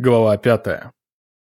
Глава 5.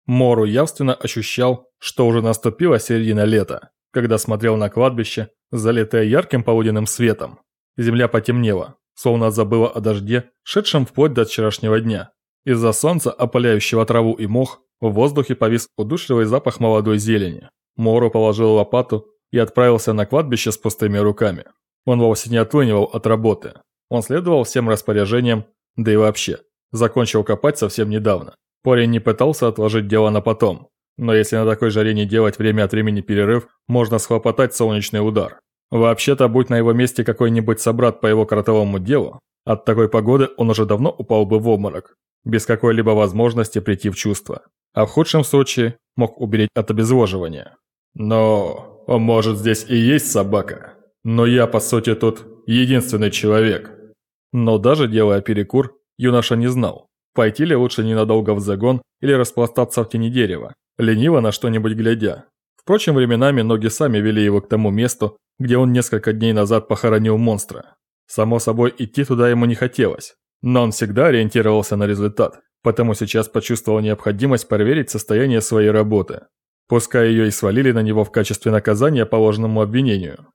Мору явственно ощущал, что уже наступила середина лета, когда смотрел на кладбище, залитое ярким полуденным светом. Земля потемнела, словно забыла о дожде, шедшем вплоть до вчерашнего дня. Из-за солнца, опаляющего траву и мох, в воздухе повис удушливый запах молодой зелени. Мору положил лопату и отправился на кладбище с пустыми руками. Он вовсе не отлынивал от работы. Он следовал всем распоряжениям, да и вообще – Закончил копать совсем недавно. Парень не пытался отложить дело на потом. Но если на такой жаре не делать время от времени перерыв, можно схлопотать солнечный удар. Вообще-то, будь на его месте какой-нибудь собрат по его кротовому делу, от такой погоды он уже давно упал бы в обморок, без какой-либо возможности прийти в чувство. А в худшем случае мог уберечь от обезвоживания. Но, может здесь и есть собака, но я по сути тут единственный человек. Но даже делая перекур, Юноша не знал, пойти ли лучше ненадолго в загон или распластаться в тени дерева, лениво на что-нибудь глядя. Впрочем, временами ноги сами вели его к тому месту, где он несколько дней назад похоронил монстра. Само собой, идти туда ему не хотелось, но он всегда ориентировался на результат, потому сейчас почувствовал необходимость проверить состояние своей работы. Пускай ее и свалили на него в качестве наказания по ложному обвинению.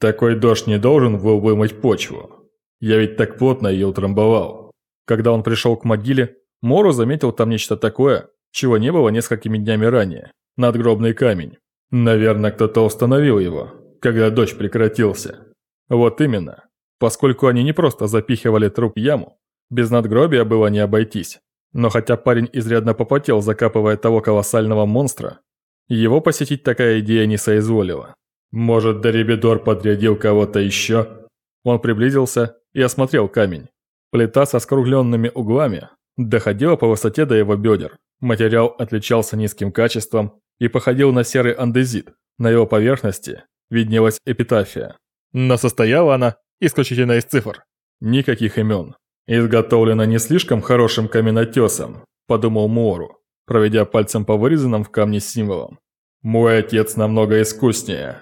Такой дождь не должен был вымыть почву. Я ведь так плотно ее утрамбовал. Когда он пришел к могиле, Мору заметил там нечто такое, чего не было несколькими днями ранее. Надгробный камень. Наверное, кто-то установил его, когда дождь прекратился. Вот именно. Поскольку они не просто запихивали труп в яму, без надгробия было не обойтись. Но хотя парень изрядно попотел, закапывая того колоссального монстра, его посетить такая идея не соизволила. Может, Дорибидор подрядил кого-то еще? Он приблизился и осмотрел камень. Плита со скругленными углами доходила по высоте до его бедер. Материал отличался низким качеством и походил на серый андезит. На его поверхности виднелась эпитафия. Но состояла она исключительно из цифр. Никаких имен. Изготовлена не слишком хорошим каменотесом, подумал Муору, проведя пальцем по вырезанным в камне символам. Мой отец намного искуснее.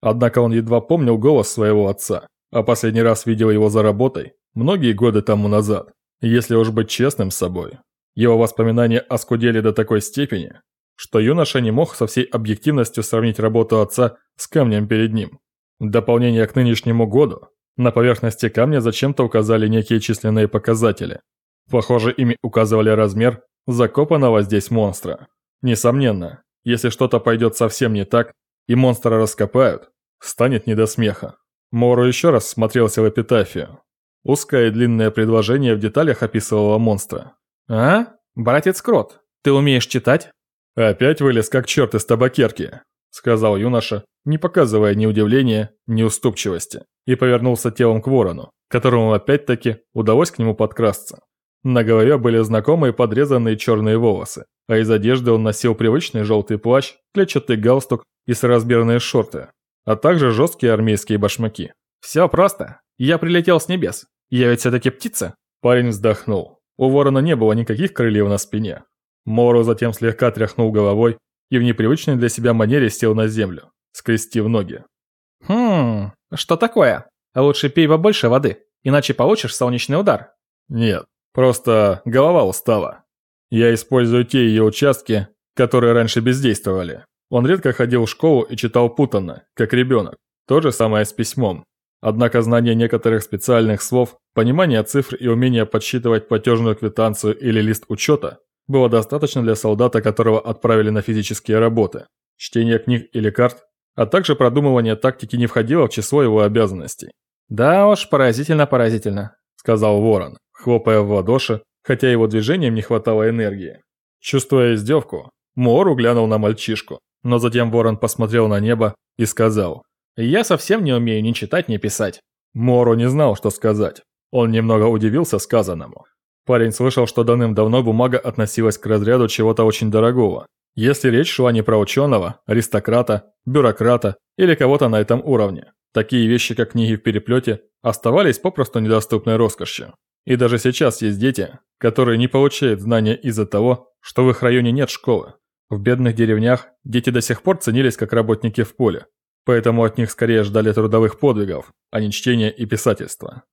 Однако он едва помнил голос своего отца, а последний раз видел его за работой многие годы тому назад. Если уж быть честным с собой, его воспоминания оскудели до такой степени, что юноша не мог со всей объективностью сравнить работу отца с камнем перед ним. В дополнение к нынешнему году, на поверхности камня зачем-то указали некие численные показатели. Похоже, ими указывали размер закопанного здесь монстра. Несомненно, если что-то пойдет совсем не так, и монстра раскопают, станет не до смеха. Мору еще раз смотрелся в эпитафию. Узкое и длинное предложение в деталях описывало монстра. «А? Братец Крот, ты умеешь читать?» «Опять вылез как черт из табакерки», — сказал юноша, не показывая ни удивления, ни уступчивости, и повернулся телом к ворону, которому опять-таки удалось к нему подкрасться. На голове были знакомые подрезанные черные волосы, а из одежды он носил привычный желтый плащ, клетчатый галстук и соразмерные шорты, а также жесткие армейские башмаки. «Все просто. Я прилетел с небес. Я ведь все-таки птица». Парень вздохнул. У ворона не было никаких крыльев на спине. Моро затем слегка тряхнул головой и в непривычной для себя манере сел на землю, скрестив ноги. «Хм, что такое? Лучше пей побольше воды, иначе получишь солнечный удар». «Нет, просто голова устала. Я использую те ее участки, которые раньше бездействовали. Он редко ходил в школу и читал путанно, как ребенок. То же самое с письмом. Однако знание некоторых специальных слов, понимание цифр и умение подсчитывать платежную квитанцию или лист учета было достаточно для солдата, которого отправили на физические работы. Чтение книг или карт, а также продумывание тактики не входило в число его обязанностей. «Да уж, поразительно-поразительно», – сказал Ворон, хлопая в ладоши, хотя его движением не хватало энергии. Чувствуя издевку, Мору глянул на мальчишку, но затем Ворон посмотрел на небо и сказал – я совсем не умею ни читать, ни писать. Моро не знал, что сказать. Он немного удивился сказанному. Парень слышал, что давным-давно бумага относилась к разряду чего-то очень дорогого. Если речь шла не про ученого, аристократа, бюрократа или кого-то на этом уровне. Такие вещи, как книги в переплете, оставались попросту недоступной роскошью. И даже сейчас есть дети, которые не получают знания из-за того, что в их районе нет школы. В бедных деревнях дети до сих пор ценились как работники в поле, поэтому от них скорее ждали трудовых подвигов, а не чтения и писательства.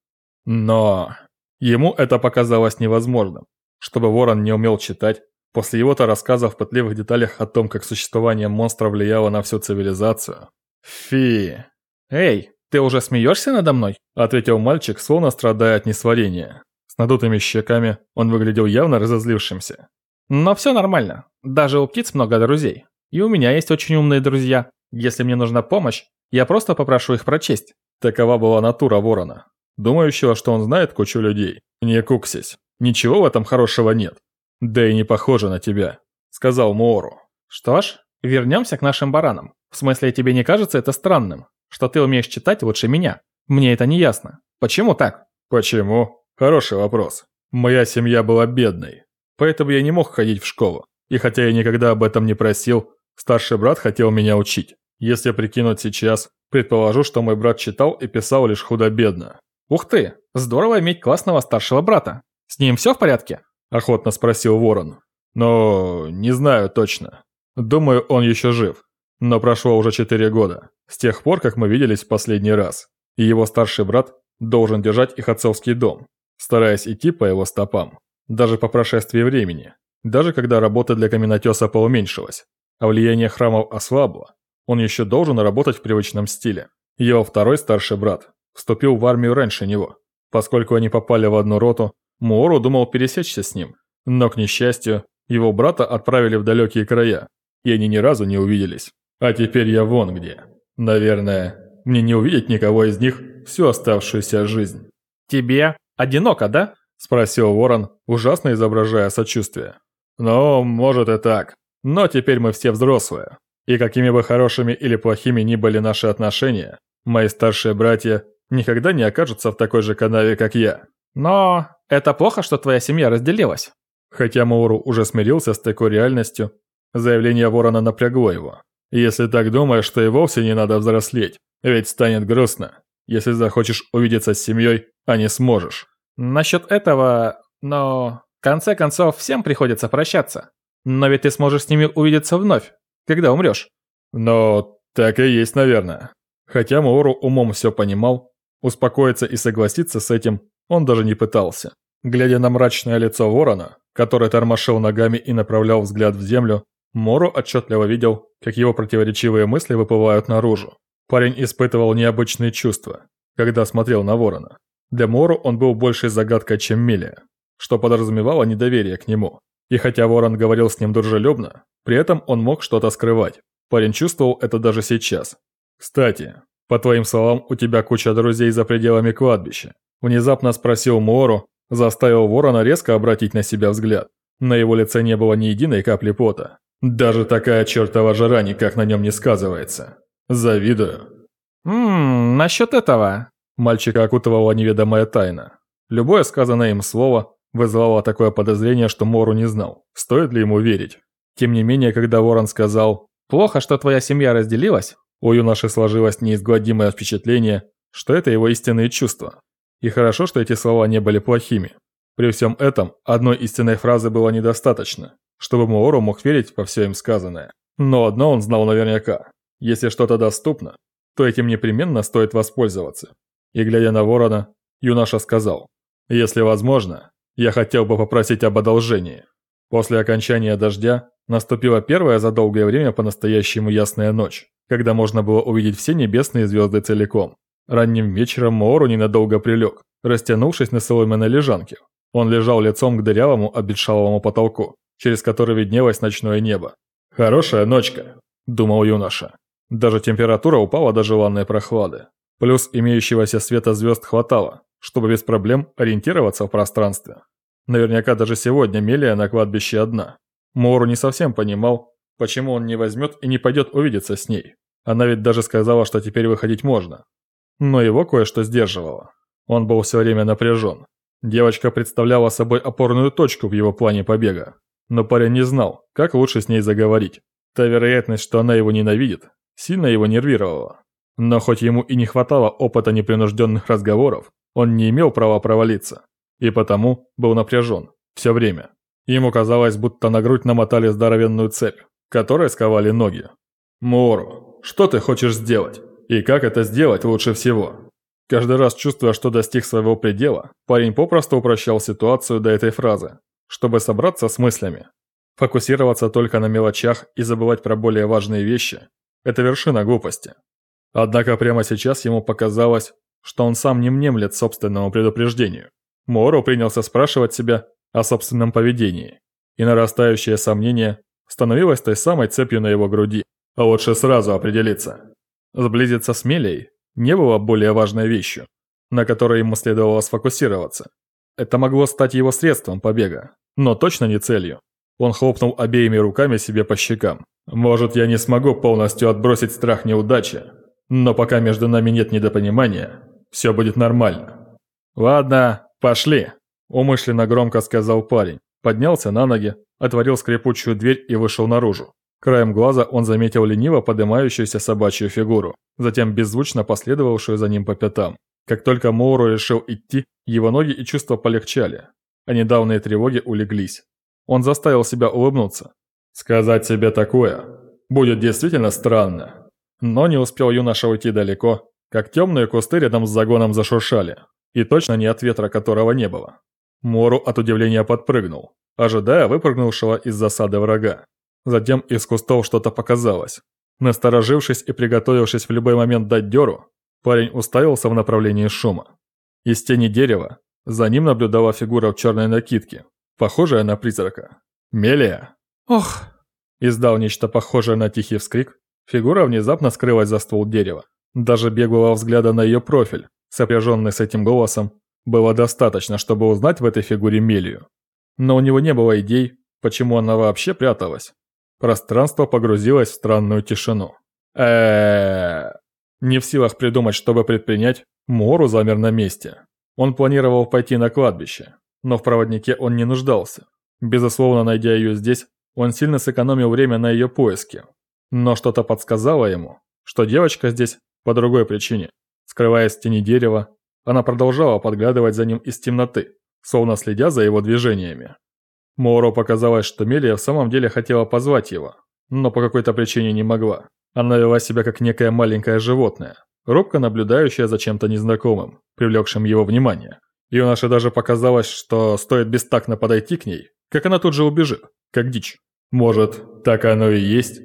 Но ему это показалось невозможным. чтобы Ворон не умел читать, после его-то рассказов в пытливых деталях о том, как существование монстра влияло на всю цивилизацию. Фи. Эй, ты уже смеешься надо мной? Ответил мальчик, словно страдая от несварения. С надутыми щеками он выглядел явно разозлившимся. Но все нормально. Даже у птиц много друзей. И у меня есть очень умные друзья. Если мне нужна помощь, я просто попрошу их прочесть. Такова была натура ворона. Думающего, что он знает кучу людей. Не куксись. Ничего в этом хорошего нет. Да и не похоже на тебя, сказал Моору. Что ж, вернемся к нашим баранам. В смысле, тебе не кажется это странным, что ты умеешь читать лучше меня? Мне это не ясно. Почему так? Почему? Хороший вопрос. Моя семья была бедной, поэтому я не мог ходить в школу. И хотя я никогда об этом не просил, старший брат хотел меня учить. Если прикинуть сейчас, предположу, что мой брат читал и писал лишь худо-бедно. Ух ты, здорово иметь классного старшего брата. С ним все в порядке? Охотно спросил Ворон. Но не знаю точно. Думаю, он еще жив. Но прошло уже четыре года, с тех пор, как мы виделись в последний раз. И его старший брат должен держать их отцовский дом, стараясь идти по его стопам. Даже по прошествии времени. Даже когда работа для каменотеса поуменьшилась, а влияние храмов ослабло, он еще должен работать в привычном стиле. Его второй старший брат вступил в армию раньше него. Поскольку они попали в одну роту, Муору думал пересечься с ним. Но, к несчастью, его брата отправили в далекие края, и они ни разу не увиделись. А теперь я вон где. Наверное, мне не увидеть никого из них всю оставшуюся жизнь. «Тебе одиноко, да?» – спросил Ворон, ужасно изображая сочувствие. «Ну, может и так. Но теперь мы все взрослые. И какими бы хорошими или плохими ни были наши отношения, мои старшие братья никогда не окажутся в такой же канаве, как я. Но это плохо, что твоя семья разделилась. Хотя Мауру уже смирился с такой реальностью, заявление Ворона напрягло его. Если так думаешь, то и вовсе не надо взрослеть, ведь станет грустно, если захочешь увидеться с семьей, а не сможешь. Насчет этого, но... В конце концов, всем приходится прощаться. Но ведь ты сможешь с ними увидеться вновь, когда умрешь. Но так и есть, наверное. Хотя Маору умом все понимал, успокоиться и согласиться с этим он даже не пытался. Глядя на мрачное лицо ворона, который тормошил ногами и направлял взгляд в землю, Мору отчетливо видел, как его противоречивые мысли выплывают наружу. Парень испытывал необычные чувства, когда смотрел на ворона. Для Мору он был большей загадкой, чем Милия, что подразумевало недоверие к нему. И хотя ворон говорил с ним дружелюбно, при этом он мог что-то скрывать. Парень чувствовал это даже сейчас. «Кстати, по твоим словам, у тебя куча друзей за пределами кладбища», внезапно спросил Мору, заставил ворона резко обратить на себя взгляд. На его лице не было ни единой капли пота. Даже такая чертова жара никак на нем не сказывается. Завидую. Ммм, насчет этого. Мальчика окутывала неведомая тайна. Любое сказанное им слово вызывало такое подозрение, что Мору не знал, стоит ли ему верить. Тем не менее, когда Ворон сказал «Плохо, что твоя семья разделилась», у юноши сложилось неизгладимое впечатление, что это его истинные чувства. И хорошо, что эти слова не были плохими. При всем этом, одной истинной фразы было недостаточно чтобы Моору мог верить во все им сказанное. Но одно он знал наверняка. Если что-то доступно, то этим непременно стоит воспользоваться. И глядя на ворона, юноша сказал, «Если возможно, я хотел бы попросить об одолжении». После окончания дождя наступила первая за долгое время по-настоящему ясная ночь, когда можно было увидеть все небесные звезды целиком. Ранним вечером Моору ненадолго прилег, растянувшись на соломенной лежанке. Он лежал лицом к дырявому обветшалому потолку через который виднелось ночное небо. «Хорошая ночка», – думал юноша. Даже температура упала до желанной прохлады. Плюс имеющегося света звезд хватало, чтобы без проблем ориентироваться в пространстве. Наверняка даже сегодня Мелия на кладбище одна. Мору не совсем понимал, почему он не возьмет и не пойдет увидеться с ней. Она ведь даже сказала, что теперь выходить можно. Но его кое-что сдерживало. Он был все время напряжен. Девочка представляла собой опорную точку в его плане побега. Но парень не знал, как лучше с ней заговорить. Та вероятность, что она его ненавидит, сильно его нервировала. Но хоть ему и не хватало опыта непринужденных разговоров, он не имел права провалиться. И потому был напряжен. Все время. Ему казалось, будто на грудь намотали здоровенную цепь, которой сковали ноги. «Муору, что ты хочешь сделать? И как это сделать лучше всего?» Каждый раз чувствуя, что достиг своего предела, парень попросту упрощал ситуацию до этой фразы. чтобы собраться с мыслями. Фокусироваться только на мелочах и забывать про более важные вещи – это вершина глупости. Однако прямо сейчас ему показалось, что он сам не мнемлет собственному предупреждению. Моро принялся спрашивать себя о собственном поведении, и нарастающее сомнение становилось той самой цепью на его груди. А лучше сразу определиться. Сблизиться с Мелей не было более важной вещью, на которой ему следовало сфокусироваться. Это могло стать его средством побега, но точно не целью. Он хлопнул обеими руками себе по щекам. «Может, я не смогу полностью отбросить страх неудачи, но пока между нами нет недопонимания, все будет нормально». «Ладно, пошли», – умышленно громко сказал парень. Поднялся на ноги, отворил скрипучую дверь и вышел наружу. Краем глаза он заметил лениво поднимающуюся собачью фигуру, затем беззвучно последовавшую за ним по пятам. Как только Моуру решил идти, его ноги и чувства полегчали, а недавние тревоги улеглись. Он заставил себя улыбнуться. Сказать себе такое будет действительно странно. Но не успел юноша уйти далеко, как темные кусты рядом с загоном зашуршали. И точно не от ветра, которого не было. Мору от удивления подпрыгнул, ожидая выпрыгнувшего из засады врага. Затем из кустов что-то показалось. Насторожившись и приготовившись в любой момент дать дёру, парень уставился в направлении шума. Из тени дерева за ним наблюдала фигура в черной накидке, похожая на призрака. «Мелия!» «Ох!» Издал нечто похожее на тихий вскрик. Фигура внезапно скрылась за ствол дерева. Даже беглого взгляда на ее профиль, сопряженный с этим голосом, было достаточно, чтобы узнать в этой фигуре Мелию. Но у него не было идей, почему она вообще пряталась. Пространство погрузилось в странную тишину. э Не в силах придумать, что бы предпринять, Мору замер на месте. Он планировал пойти на кладбище, но в проводнике он не нуждался. Безусловно, найдя ее здесь, он сильно сэкономил время на ее поиске. Но что-то подсказало ему, что девочка здесь по другой причине. Скрываясь в тени дерева, она продолжала подглядывать за ним из темноты, словно следя за его движениями. Моро показалось, что Мелия в самом деле хотела позвать его, но по какой-то причине не могла. Она вела себя как некое маленькое животное, робко наблюдающее за чем-то незнакомым, привлекшим его внимание. Юноше даже показалось, что стоит бестактно подойти к ней, как она тут же убежит, как дичь. Может, так оно и есть?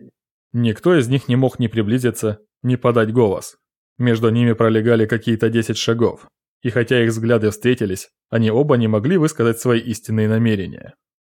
Никто из них не мог ни приблизиться, ни подать голос. Между ними пролегали какие-то десять шагов, и хотя их взгляды встретились, они оба не могли высказать свои истинные намерения.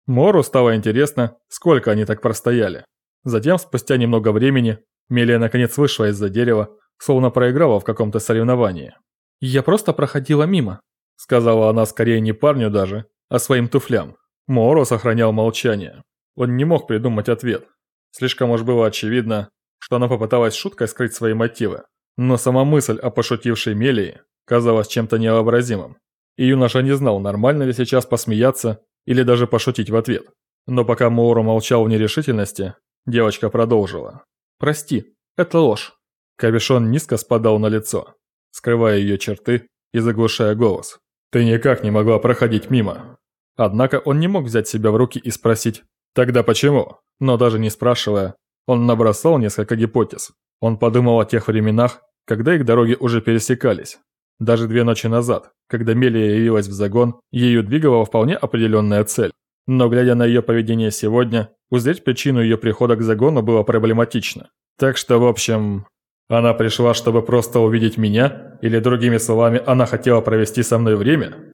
Мору стало интересно, сколько они так простояли. Затем, спустя немного времени, Мелия наконец вышла из-за дерева, словно проиграла в каком-то соревновании. «Я просто проходила мимо», — сказала она скорее не парню даже, а своим туфлям. Моро сохранял молчание. Он не мог придумать ответ. Слишком уж было очевидно, что она попыталась шуткой скрыть свои мотивы. Но сама мысль о пошутившей Мелии казалась чем-то невообразимым. И юноша не знал, нормально ли сейчас посмеяться или даже пошутить в ответ. Но пока Моуру молчал в нерешительности, девочка продолжила. «Прости, это ложь». Кабишон низко спадал на лицо, скрывая ее черты и заглушая голос. «Ты никак не могла проходить мимо». Однако он не мог взять себя в руки и спросить «Тогда почему?». Но даже не спрашивая, он набросал несколько гипотез. Он подумал о тех временах, когда их дороги уже пересекались, даже две ночи назад, когда Мелия явилась в загон, ею двигала вполне определенная цель. Но глядя на ее поведение сегодня, узреть причину ее прихода к загону было проблематично. Так что, в общем, она пришла, чтобы просто увидеть меня, или другими словами, она хотела провести со мной время?